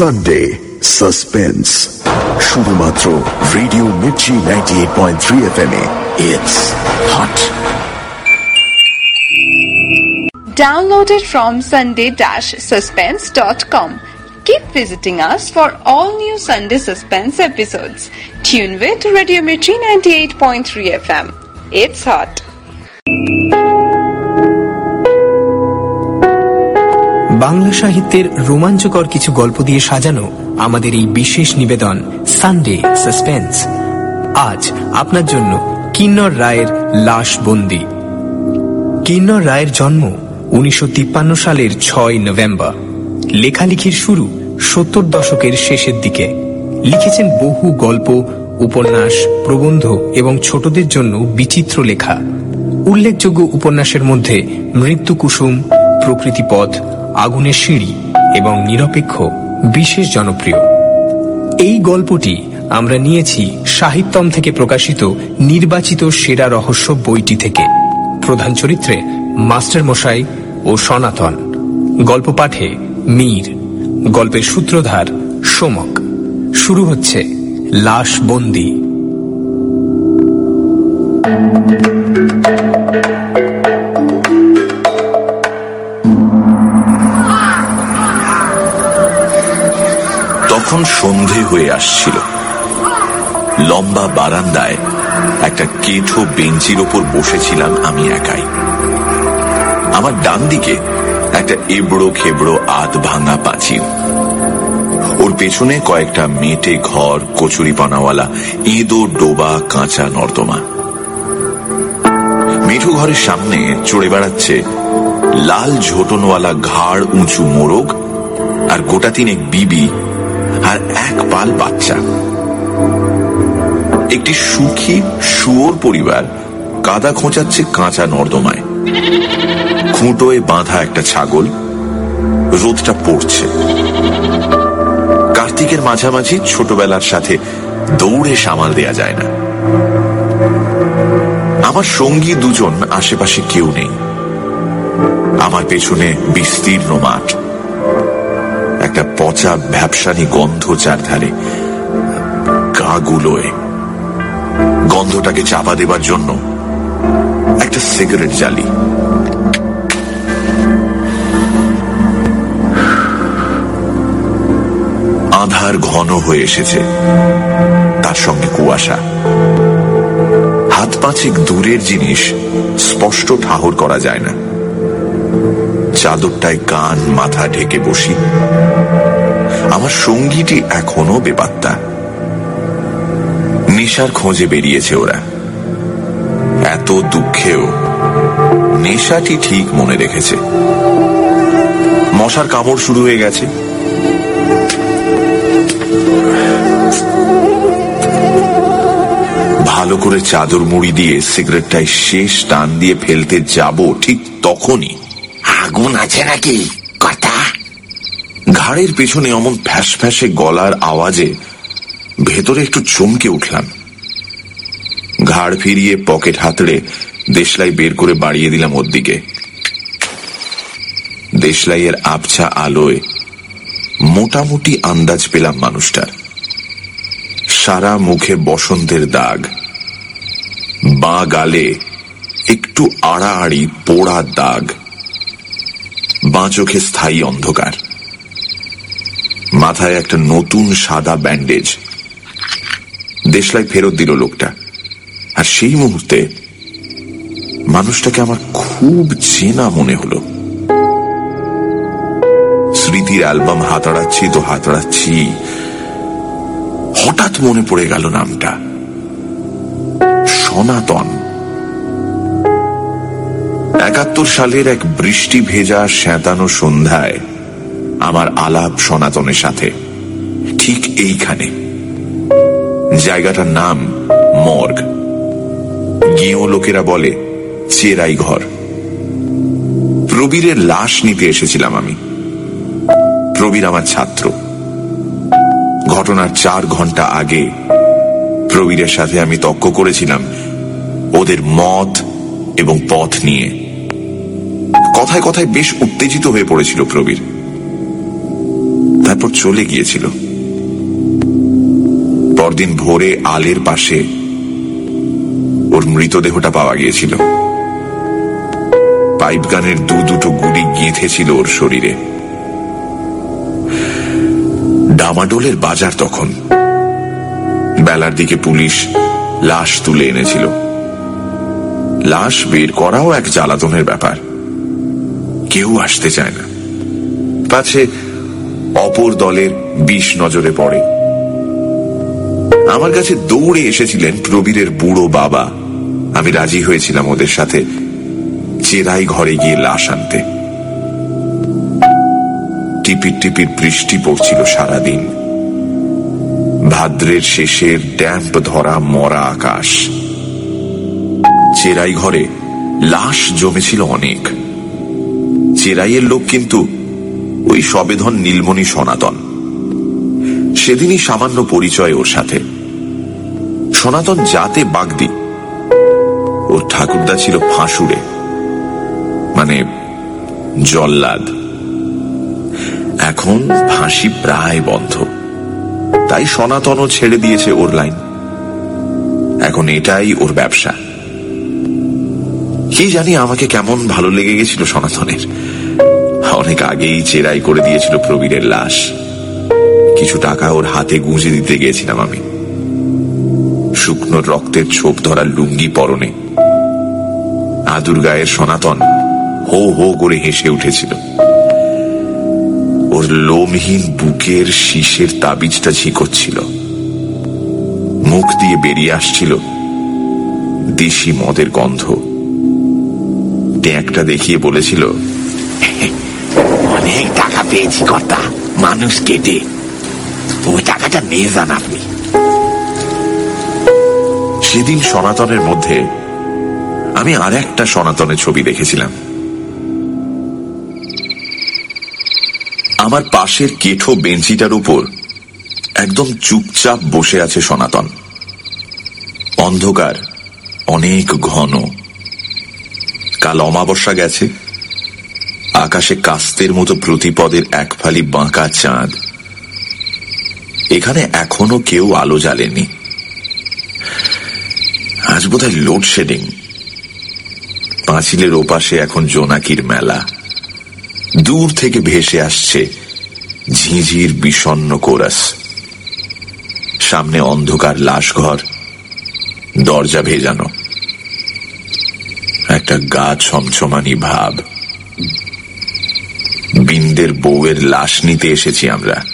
Sunday suspense শুধুমাত্র Radio Mirchi ninety eight point three F M it's hot Downloaded from sunday-suspense.com. Keep visiting us for all new Sunday Suspense episodes. Tune with Radio Mirchi 98.3 FM. It's hot. Bangla সাহিত্যের রোমাঞ্চকর কিছু গল্প দিয়ে সাজানো আমাদের এই বিশেষ নিবেদন সানডে সাসপেন্স আজ আপনার জন্য কিন্নর রায়ের লাশ বন্দি। কিন্নর রায়ের জন্ম উনিশশো সালের ছয় নভেম্বর। লেখালেখির শুরু সত্তর দশকের শেষের দিকে। লিখেছেন বহু গল্প, উপন্যাস, প্রবন্ধ এবং ছোটদের জন্য বিচিত্র লেখা। উল্লেখযোগ্য উপন্যাসের মধ্যে মৃত্যু কুসুম প্রকৃতিপথ আগুনের সিঁড়ি এবং নিরপেক্ষ, বিশেষ জনপ্রিয়। এই গল্পটি আমরা নিয়েছি সাহিত্যম থেকে প্রকাশিত নির্বাচিত সেরা রহস্য বইটি থেকে। প্রধান চরিত্রে মাস্টার মশাই ও সনাতন। গল্প পাঠে মীর, গল্পের সূত্রধার সোমক। শুরু হচ্ছে লাশ বন্দি। তখন সন্ধে হয়ে আসছিল। লম্বা বারান্দায় একটা কেঠো বেঞ্চির ওপর বসেছিলাম আমি একাই। আমার ডান দিকে একটা এবড়ো খেবড়ো আধ ভাঙা পাঁচিল। ওর পেছনে কয়েকটা মেটে ঘর কচুরি পানাওয়ালা ইঁদো ডোবা, কাঁচা নর্দমা। মেঠো ঘরের সামনে চড়ে বেড়াচ্ছে লাল ঝোটনওয়ালা ঘাড় উঁচু মোরগ আর গোটা তিনেক বিবি আর এক পাল বাচ্চা। একটি সুখী, শুয়োর পরিবার কাদা খোঁচাচ্ছে কাঁচা নর্দমায়। খুঁটোয় বাঁধা একটা ছাগল রোদটা পড়ছে। কার্তিকের মাঝামাঝি ছোটবেলার সাথে দৌড়ে সামাল দেয়া যায় না। আমার সঙ্গী দুজন, আশেপাশে কেউ নেই। আমার পেছনে বিস্তীর্ণ মাঠ। একটা পচা ব্যবসানি গন্ধ চারধারে গা গুলোয় গন্ধটাকে চাপা দেবার জন্য একটা সিগারেট জ্বালি। আধার ঘন হয়ে এসেছে তার সঙ্গে কুয়াশা। হাত পাঁচিক দূরের জিনিস স্পষ্ট ঠাহর করা যায় না। চাদরটায় কান মাথা ঢেকে বসি। আমার সঙ্গীটি এখনও বেপাত্তা নেশার খোঁজে বেরিয়েছে ওরা। এত দুঃখেও নেশাটি ঠিক মনে রেখেছে। মশার কামড় শুরু হয়ে গেছে। ভালো করে চাদর মুড়ি দিয়ে সিগারেটটায় শেষ টান দিয়ে ফেলতে যাব ঠিক তখনই। আগুন আছে নাকি? ঘাড়ের পেছনে অমন ফ্যাস ফ্যাসে গলার আওয়াজে ভেতরে একটু চমকে উঠলাম। ঘাড় ফিরিয়ে পকেট হাতড়ে দেশলাই বের করে বাড়িয়ে দিলাম ওর দিকে। দেশলাইয়ের আবছা আলোয় মোটামুটি আন্দাজ পেলাম মানুষটার। সারা মুখে বসন্তের দাগ। বাঁ গালে একটু আড়াআড়ি পোড়া দাগ। বাঁ চোখে স্থায়ী অন্ধকার। মাথায় একটা নতুন সাদা ব্যান্ডেজ। দেশলাই ফেরত দিল লোকটা। আর সেই মুহূর্তে মানুষটাকে আমার খুব চেনা মনে হলো। স্মৃতির অ্যালবাম হাতাড়াচ্ছি তো হাতাড়াচ্ছি। হঠাৎ মনে পড়ে গেল নামটা। সনাতন। একাত্তর সালের এক বৃষ্টি ভেজা শ্যাঁতানো সন্ধ্যায় আমার আলাপ সনাতনের সাথে। ঠিক এইখানে। জায়গাটার নাম মর্গ। গিয়েও লোকেরা বলে, চেরাই ঘর। প্রবীরের লাশ নিতে এসেছিলাম আমি। প্রবীর আমার ছাত্র। ঘটনার চার ঘণ্টা আগে প্রবীরের সাথে আমি তক্ক করেছিলাম ওদের মত এবং পথ নিয়ে। কথায় কথায় বেশ উত্তেজিত হয়ে পড়েছিল প্রবীর। চলে গিয়েছিল। পরদিন ভোরে আলের পাশে ওর মৃতদেহটা পাওয়া গিয়েছিল। পাইপ গানের দু দুটো গুলি গিঁথেছিল ওর শরীরে। ডামাডোলের বাজার তখন বেলার দিকে পুলিশ লাশ তুলে এনেছিল। লাশ বের করাও এক জ্বালাতনের ব্যাপার। কেউ আসতে চায় না। পাছে অপর দলের বিষ নজরে পড়ে। আমার কাছে দৌড়ে এসেছিলেন প্রবীরের বুড়ো বাবা। আমি রাজি হয়েছিলাম ওদের সাথে চেরাই ঘরে গিয়ে লাশ আনতে। টিপির টিপির বৃষ্টি পড়ছিল সারাদিন। ভাদ্রের শেষের ড্যাম্প ধরা মরা আকাশ। চেরাই ঘরে লাশ জমেছিল অনেক। চেরাইয়ের লোক কিন্তু ওই সবেধন নীলমণি সনাতন। সেদিনই সামান্য পরিচয় ওর সাথে। সনাতন জাতে বাগদি। ওর ঠাকুরদা ছিল ফাঁসুরে। মানে জল্লাদ। এখন ফাঁসি প্রায় বন্ধ। তাই সনাতনও ছেড়ে দিয়েছে ওর লাইন। এখন এটাই ওর ব্যবসা। কি জানি আমাকে কেমন ভালো লেগে গেছিল সনাতনের। অনেক আগেই চেরাই করে দিয়েছিল প্রবীরের লাশ। কিছু টাকা ওর হাতে গুঁজে দিতে গিয়েছিলাম আমি। শুকনো রক্তের ছোপ ধরা লুঙ্গি পরনে। আদুর গায়ের সনাতন হো হো করে হেসে উঠেছিল। ওর লোমহীন বুকের শীষের তাবিজটা ঝিকোচ্ছিল মুখ দিয়ে বেরিয়ে আসছিল দেশি মদের গন্ধ। ট্যাঁকটা দেখিয়ে বলেছিল অনেক টাকা পেয়েছি, কর্তা। মানুষ কেটে। ওই টাকাটা নিয়ে যান আপনি। সেদিন সনাতনের মধ্যে আমি আর একটা সনাতনের ছবি দেখেছিলাম। আমার পাশের কেঠো বেঞ্চিটার উপর একদম চুপচাপ বসে আছে সনাতন। অন্ধকার, অনেক ঘন। কাল অমাবস্যা গেছে আকাশে কাস্তের মতো প্রতিপদের এক ফালি বাঁকা চাঁদ। এখানে এখনও কেউ আলো জ্বালেনি। আজ বোধহয় লোডশেডিং। পাঁচিলের ওপাশে এখন জোনাকির মেলা। দূর থেকে ভেসে আসছে ঝিঝির বিষণ্ন কোরাস। সামনে অন্ধকার লাশঘর, দরজা ভেজানো। একটা গা ছমছমানি ভাব। বিন্দের বউয়ের লাশ নিতে এসেছি আমরা।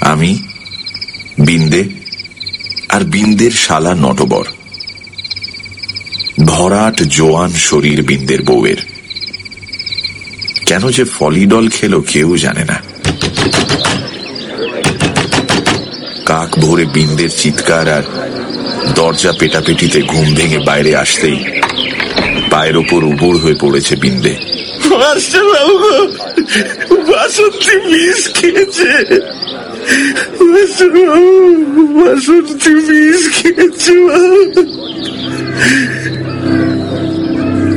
আমি, বিন্দে আর বিন্দের শালা নটবর। ভরাট জোয়ান শরীর বিন্দের বউয়ের। কেন যে ফলিডল খেলো কেউ জানে না। কাক ভরে বিন্দের চিৎকার আর দরজা পেটাপেটিতে ঘুম ভেঙে বাইরে আসতেই পায়ের ওপর উবুর হয়ে পড়েছে বিন্দে। মাস্টারবাবু বাসন্তী বিষ খেয়েছে। বাসন্তী বিষ খেয়েছে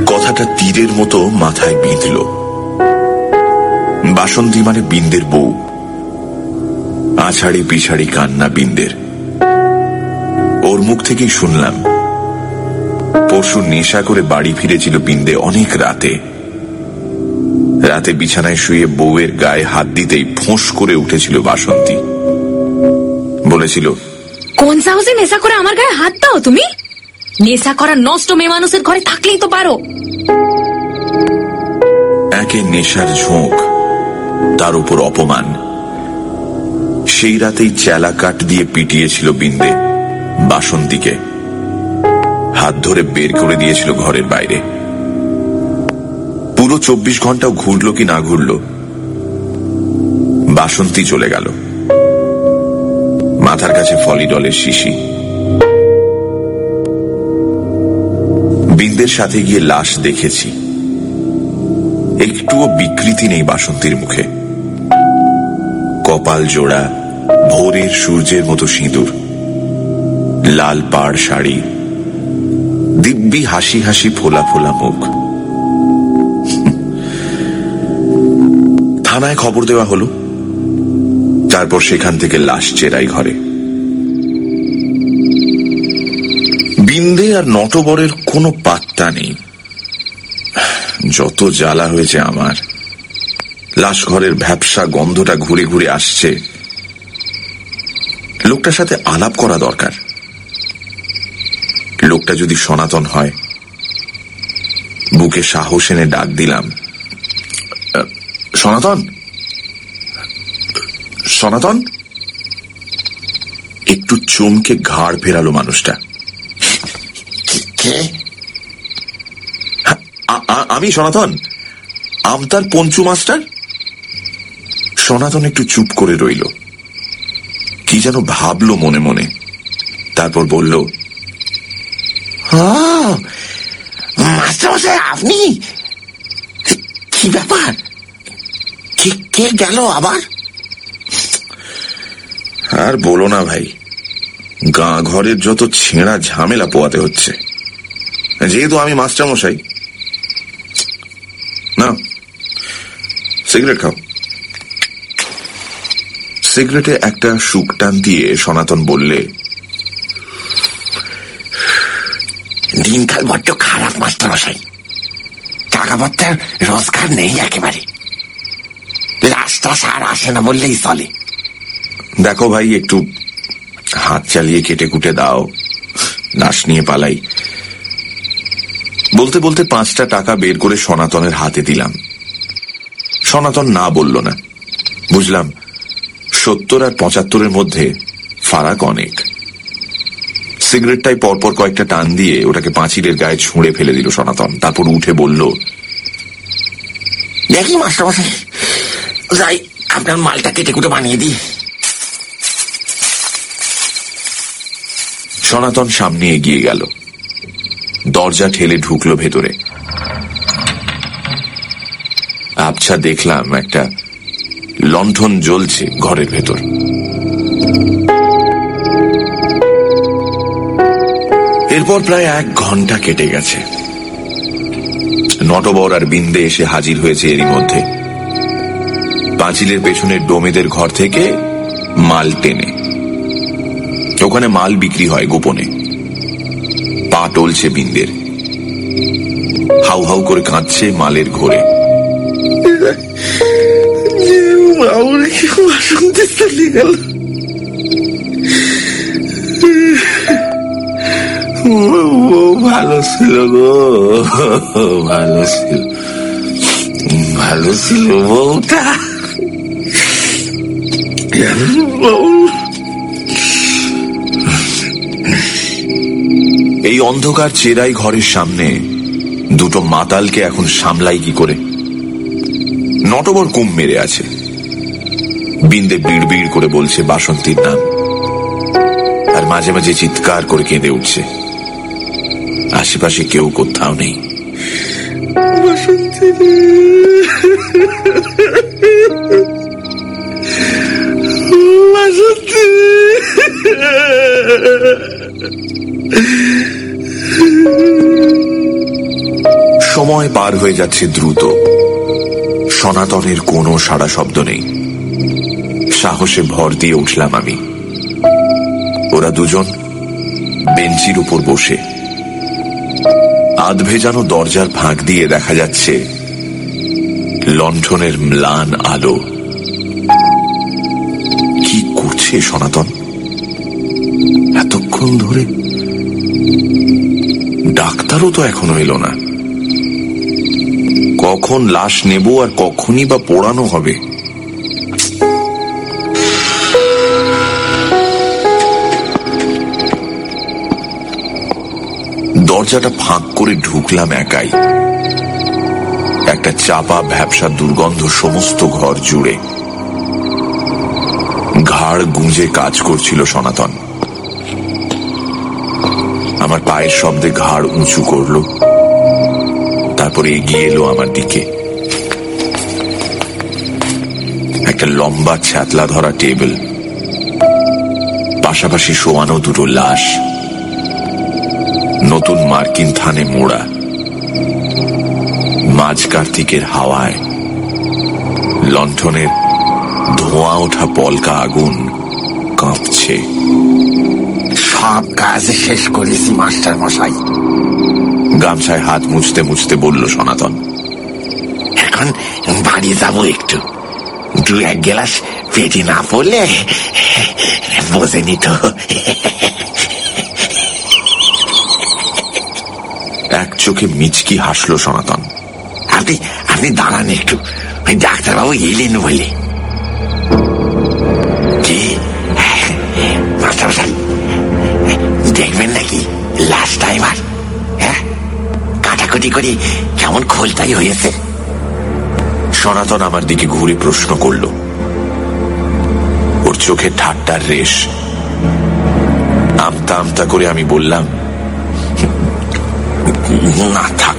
কথাটা তীরের মতো মাথায় বিঁধল। বাসন্তী মানে বিন্দের বউ। আছাড়ি পিছাড়ি কান্না বিন্দের। ওর মুখ থেকেই শুনলাম, পরশু নেশা করে বাড়ি ফিরেছিল বিন্দে অনেক রাতে। রাতে বিছানায় শুয়ে বউয়ের গায়ে হাত দিতেই ফোঁস করে উঠেছিল বাসন্তী। বলেছিল কোন সাহসে নেশা করে আমার গায়ে হাত দাও তুমি? নেশা করা নষ্ট মেয়ে মানুষের ঘরে থাকলেই তো পারো। একে নেশার ঝোঁক তার উপর অপমান। সেই রাতেই চেলা কাঠ দিয়ে পিটিয়েছিল বিন্দে বাসন্তীকে। হাত ধরে বের করে দিয়েছিল ঘরের বাইরে। পুরো চব্বিশ ঘন্টাও ঘুরল কি না ঘুরল? বাসন্তী চলে গেল। মাথার কাছে ফলিডলের শিশি। বিন্দের সাথে গিয়ে লাশ দেখেছি। একটুও বিকৃতি নেই বাসন্তীর মুখে। কপাল জোড়া, ভোরের সূর্যের মতো সিঁদুর। লাল পাড় শাড়ি। দিব্যি হাসি হাসি ফোলা ফোলা মুখ। থানায় খবর দেওয়া হলো। তারপর সেখান থেকে লাশ চেরাই ঘরে। বিন্দে আর নটবরের কোনো পাত্তা নেই। যত জ্বালা হয়েছে আমার, লাশ ঘরের ভ্যাবসা গন্ধটা ঘুরে ঘুরে আসছে। লোকটার সাথে আলাপ করা দরকার। লোকটা যদি সনাতন হয়, বুকে সাহস এনে ডাক দিলাম। সনাতন? সনাতন? একটু চমকে ঘাড় ফেরালো মানুষটা। আ- আমি সনাতন। আমতার পঞ্চু মাস্টার? সনাতন একটু চুপ করে রইল। কি যেন ভাবলো মনে মনে। তারপর বলল ও মাস্টার মশাই আপনি? কি ব্যাপার? কে গেল আবার? আর বলো না ভাই, গাঁ ঘরের যত ছেঁড়া ঝামেলা পোয়াতে হচ্ছে। যেহেতু আমি মাস্টার মশাই না সিগারেট খাও। সিগারেটে একটা সুখ টান দিয়ে সনাতন বললে, দিনকাল বড্ড খারাপ মাস্টার মশাই টাকা পত্রের রোজগার নেই একেবারে। লাশটা সার আসে না বললেই চলে। দেখো ভাই একটু হাত চালিয়ে কেটে কুটে দাও। লাশ নিয়ে পালাই। বলতে বলতে পাঁচটা টাকা বের করে সনাতনের হাতে দিলাম। সনাতন না বলল না। বুঝলাম সত্তর আর পঁচাত্তরের মধ্যে ফারাক অনেক। সিগারেটটাই পরপর কয়েকটা টান দিয়ে ওটাকে পাঁচিলের গায়ে ছুঁড়ে ফেলে দিল সনাতন। তারপর উঠে বলল দেখি মাস্টার মশাই যাই আপনার মালটা কেটে কুটে বানিয়ে দিই। সনাতন সামনে এগিয়ে গেল। দরজা ঠেলে ঢুকলো ভেতরে। আবছা দেখলাম একটা লণ্ঠন জ্বলছে ঘরের ভেতর। এরপর প্রায় এক ঘণ্টা কেটে গেছে। নটবর আর বিন্দে এসে হাজির হয়েছে এরই মধ্যে। পাঁচিলের পেছনের ডোমেদের ঘর থেকে মাল টেনে। ওখানে মাল বিক্রি হয় গোপনে। পা টলছে বিন্দের। হাউ হাউ করে কাঁদছে মালের ঘোরে। ভালো ছিল গো, ভালো ছিল। ভালো ছিল বউটা। এই অন্ধকার চেরাই ঘরের সামনে দুটো মাতালকে এখন সামলাই কি করে? নটবর কুম মেরে আছে। বিন্দে বিড় বিড় করে বলছে, বাসন্তীর নাম। আর মাঝে মাঝে চিৎকার করে কেঁদে উঠছে। আশেপাশে কেউ কোথাও নেই। বাসন্তী সময় পার হয়ে যাচ্ছে দ্রুত। সনাতনের কোনো সাড়া শব্দ নেই। সাহসে ভর দিয়ে উঠলাম আমি। ওরা দুজন বেঞ্চির উপর বসে। আধ ভেজানো দরজার ফাঁক দিয়ে দেখা যাচ্ছে লণ্ঠনের ম্লান আলো। করছে সনাতন। এতক্ষণ ধরে ডাক্তারও তো এখনও এলো না। কখন লাশ নেব আর কখনই বা পোড়ানো হবে? দরজাটা ফাঁক করে ঢুকলাম একাই। একটা চাপা ভ্যাবসা দুর্গন্ধ সমস্ত ঘর জুড়ে। ঘাড় গুঁজে কাজ করছিল সনাতন। আমার পায়ের শব্দে ঘাড় উঁচু করল, তারপরে এগিয়ে এলো আমার দিকে। একটা লম্বা ছ্যাতলা ধরা টেবিল, পাশাপাশি শোয়ানো দুটো লাশ, নতুন মার্কিন থানে মোড়া, মাঝ কার্তিকের হাওয়ায় লণ্ঠনের ধোঁয়া ওঠা পলকা আগুন কাঁপছে। সব কাজ শেষ করেছি মাস্টার মশাই। গামছায় হাত মুছতে মুছতে বলল সনাতন এখন বাড়ি যাব একটু। দু এক গ্লাস পেটে না পড়লে বোঝে নিত এক চোখে মিচকি হাসলো সনাতন। আপনি আপনি দাঁড়ান একটু। ওই ডাক্তারবাবু এলেন বলে। করে কেমন খোলতাই হয়েছে। সনাতন আমার দিকে ঘুরে প্রশ্ন করল। ওর চোখে ঠাট্টার রেশ। আমতা আমতা করে আমি বললাম না থাক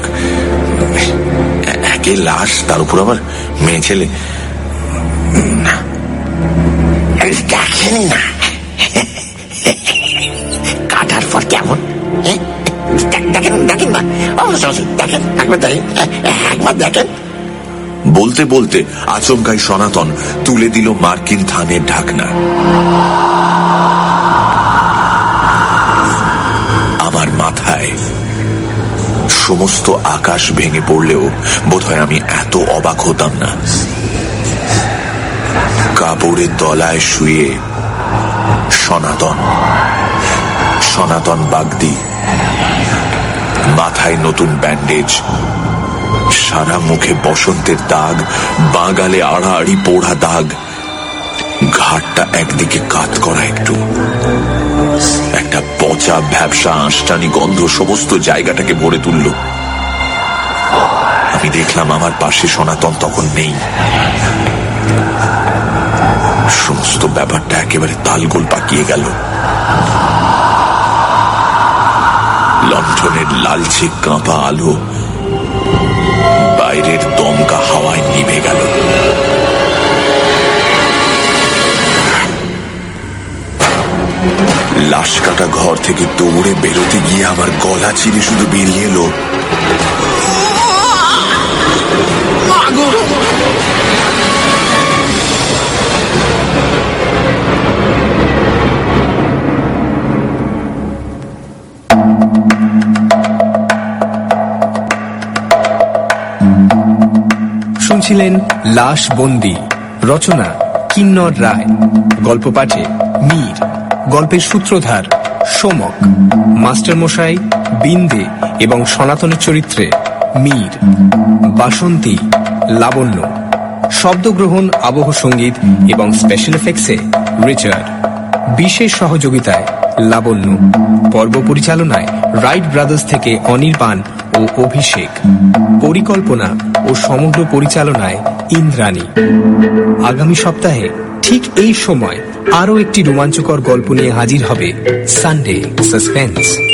একে লাশ তার উপর আমার মেয়ে ছেলে। না। দেখেনি না। কাটার পর কেমন? হ্যাঁ? দেখেন দেখেন না বলতে বলতে আচমকাই সনাতন তুলে দিল মার্কিন থানের ঢাকনা। আমার মাথায় সমস্ত আকাশ ভেঙে পড়লেও বোধহয় আমি এত অবাক হতাম না। কাপড়ের তলায় শুয়ে সনাতন সনাতন বাগদি মাথায় নতুন ব্যান্ডেজ। সারা মুখে বসন্তের দাগ, বাগালে আড়াআড়ি পোড়া দাগ। ঘাটটা একদিকে কাত করা একটু। একটা পচা ভ্যাবসা আঁশটানি গন্ধ সমস্ত জায়গাটাকে ভরে তুলল। আমি দেখলাম আমার পাশে সনাতন তখন নেই। সমস্ত ব্যাপারটা একেবারে তালগোল পাকিয়ে গেল। লণ্ঠনের লালচে কাঁপা আলো বাইরের দমকা হাওয়ায় নিভে গেল। লাশ কাটা ঘর থেকে দৌড়ে বেরোতে গিয়ে আমার গলা চিরে শুধু বেরিয়ে এলো। শুনছিলেন লাশ বন্দি। রচনা কিন্নর রায়। গল্প পাঠে মীর। গল্পের সূত্রধার সোমক। মাস্টারমশাই বিন্দে এবং সনাতনের চরিত্রে মীর। বাসন্তী লাবণ্য। শব্দগ্রহণ, আবহ সংগীত এবং স্পেশাল এফেক্টসে রিচার্ড। বিশেষ সহযোগিতায় লাবণ্য। পর্ব পরিচালনায় রাইট ব্রাদার্স থেকে অনির্বাণ অভিষেক, পরিকল্পনা ও সমগ্র পরিচালনায় ইন্দ্রাণী। আগামী সপ্তাহে ঠিক এই সময় আরও একটি রোমাঞ্চকর গল্প নিয়ে হাজির হবে সানডে সাসপেন্স